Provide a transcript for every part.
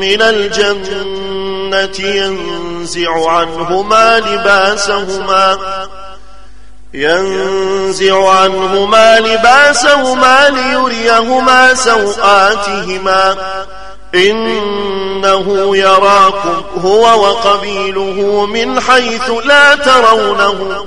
من الجنة ينزع عنهما لباسهما. ينزع عنهما لباسهما ليريهما سوآتهما. إنه يراكم هو وقبيله من حيث لا ترونه.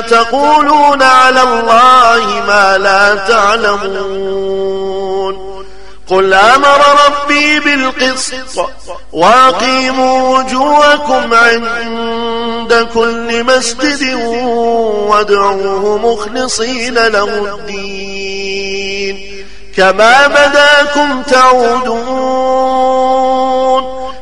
تقولون على الله ما لا تعلمون قل أمر ربي بالقسط واقيموا وجوهكم عند كل مسجد وادعوه مخلصين له الدين كما بداكم تعودون